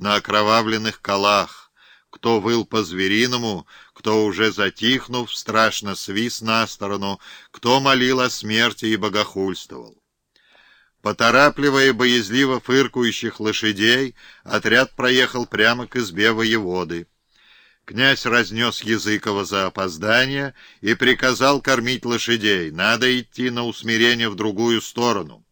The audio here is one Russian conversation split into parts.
на окровавленных колах, кто выл по-звериному, кто, уже затихнув, страшно свис на сторону, кто молил о смерти и богохульствовал. Поторапливая боязливо фыркающих лошадей, отряд проехал прямо к избе воеводы. Князь разнес Языкова за опоздание и приказал кормить лошадей. Надо идти на усмирение в другую сторону.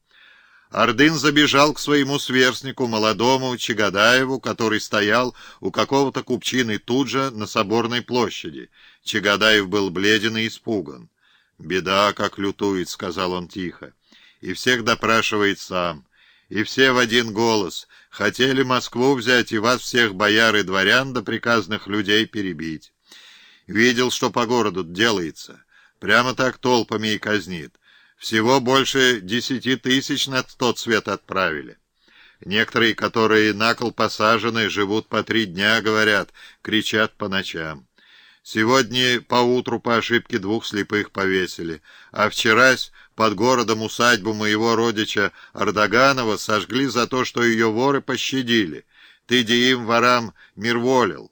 Ордын забежал к своему сверстнику, молодому Чагадаеву, который стоял у какого-то купчины тут же на Соборной площади. Чагадаев был бледен и испуган. «Беда, как лютует», — сказал он тихо, — «и всех допрашивает сам». И все в один голос хотели Москву взять и вас всех бояр и дворян до приказных людей перебить. Видел, что по городу делается. Прямо так толпами и казнит. Всего больше десяти тысяч на тот свет отправили. Некоторые, которые на кол посажены, живут по три дня, говорят, кричат по ночам. Сегодня поутру по ошибке двух слепых повесили, а вчерась под городом усадьбу моего родича Ардаганова сожгли за то, что ее воры пощадили. Ты, им ворам мир волил.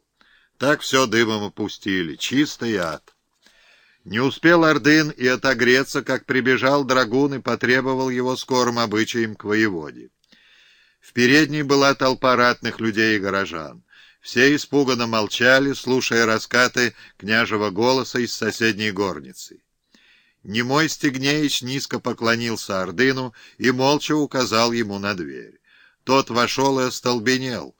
Так все дымом опустили. Чистый ад. Не успел Ордын и отогреться, как прибежал драгун и потребовал его скорым обычаем к воеводе. В передней была толпа ратных людей и горожан. Все испуганно молчали, слушая раскаты княжего голоса из соседней горницы. Немой Стегнеич низко поклонился Ордыну и молча указал ему на дверь. Тот вошел и остолбенел.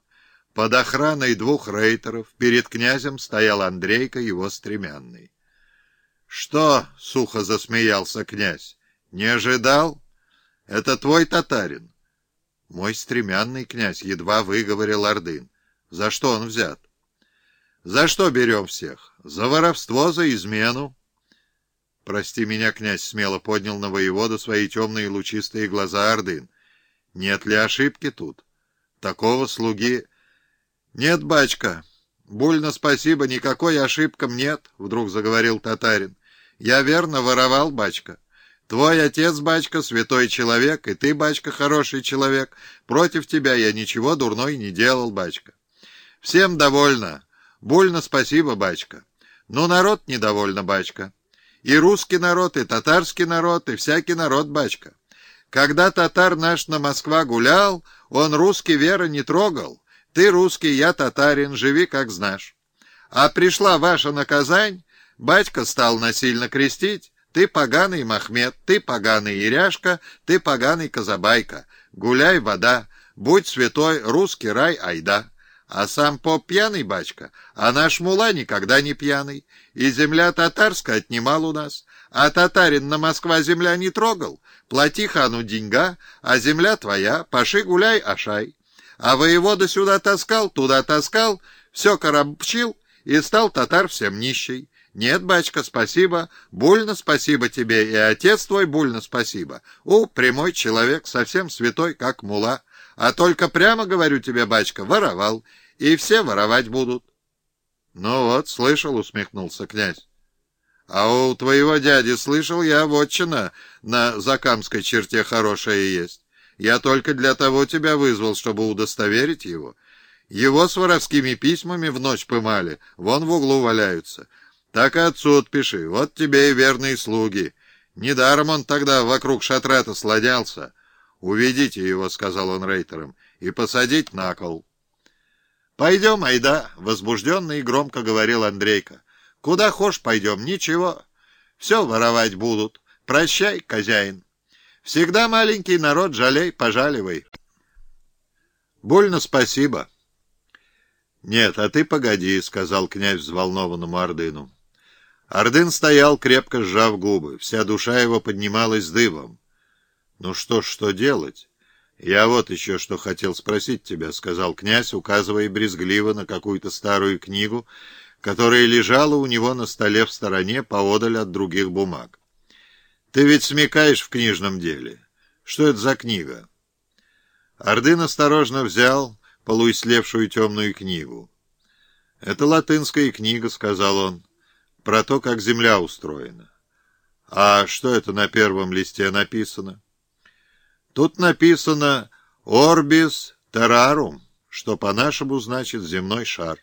Под охраной двух рейтеров перед князем стоял Андрейка, его стремянный. — Что? — сухо засмеялся князь. — Не ожидал? Это твой татарин? — Мой стремянный князь, — едва выговорил Ордын. — За что он взят? — За что берем всех? За воровство, за измену. «Прости меня, князь», — смело поднял на воевода свои темные лучистые глаза Ордын. «Нет ли ошибки тут? Такого слуги...» «Нет, бачка, больно спасибо, никакой ошибкам нет», — вдруг заговорил татарин. «Я верно воровал, бачка. Твой отец, бачка, святой человек, и ты, бачка, хороший человек. Против тебя я ничего дурной не делал, бачка. Всем довольно. Больно спасибо, бачка. Но народ недовольно, бачка». И русский народ, и татарский народ, и всякий народ, бачка. Когда татар наш на Москва гулял, он русский веры не трогал. Ты русский, я татарин, живи как знаешь. А пришла ваша на Казань, батька стал насильно крестить. Ты поганый Махмед, ты поганый Иряшка, ты поганый Казабайка. Гуляй, вода, будь святой, русский рай, айда. А сам поп пьяный, бачка, а наш мула никогда не пьяный. И земля татарская отнимал у нас. А татарин на Москва земля не трогал. Плати хану деньга, а земля твоя, паши гуляй, ашай. А воевода сюда таскал, туда таскал, все коробчил, и стал татар всем нищий. Нет, бачка, спасибо, больно спасибо тебе, и отец твой больно спасибо. У, прямой человек, совсем святой, как мула. А только прямо, говорю тебе, бачка, воровал, и все воровать будут. — Ну вот, слышал, — усмехнулся князь. — А у твоего дяди, слышал я, вотчина на Закамской черте хорошая есть. Я только для того тебя вызвал, чтобы удостоверить его. Его с воровскими письмами в ночь пымали, вон в углу валяются. Так и отцу отпиши, вот тебе и верные слуги. Недаром он тогда вокруг шатра-то слонялся. «Уведите его», — сказал он рейтерам, — «и посадить на кол». «Пойдем, айда», — возбужденно и громко говорил Андрейка. «Куда хошь пойдем, ничего. Все воровать будут. Прощай, хозяин. Всегда маленький народ, жалей, пожаливай». «Больно спасибо». «Нет, а ты погоди», — сказал князь взволнованному Ордыну. Ордын стоял, крепко сжав губы. Вся душа его поднималась дыбом. «Ну что ж, что делать?» «Я вот еще что хотел спросить тебя», — сказал князь, указывая брезгливо на какую-то старую книгу, которая лежала у него на столе в стороне, поодаль от других бумаг. «Ты ведь смекаешь в книжном деле. Что это за книга?» Ордын осторожно взял полуислевшую темную книгу. «Это латынская книга», — сказал он, — «про то, как земля устроена». «А что это на первом листе написано?» Тут написано «Orbis terrarum». что по-нашему значит земной шар.